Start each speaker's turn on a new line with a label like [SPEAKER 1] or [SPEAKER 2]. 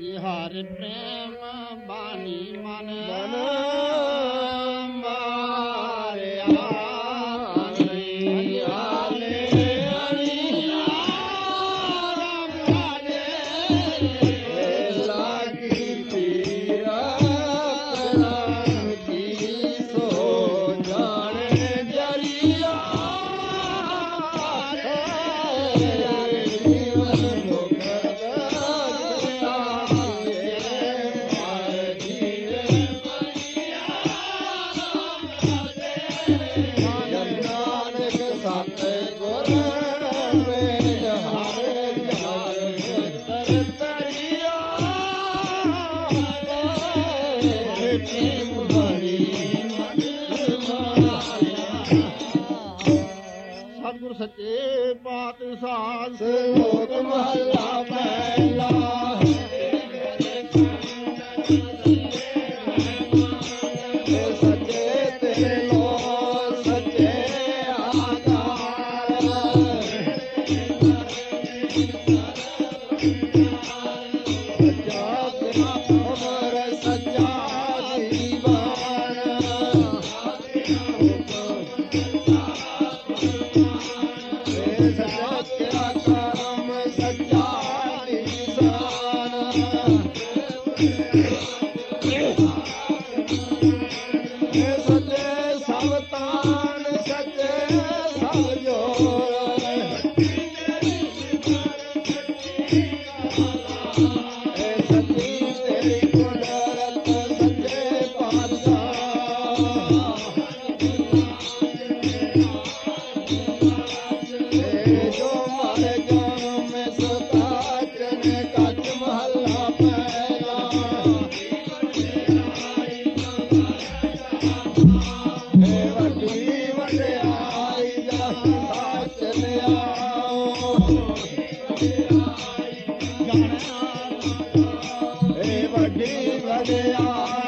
[SPEAKER 1] हेम बाणी मान। ماياس کي پاتڌال
[SPEAKER 2] م Thank you.
[SPEAKER 1] गाना
[SPEAKER 2] हे वॾे वॾे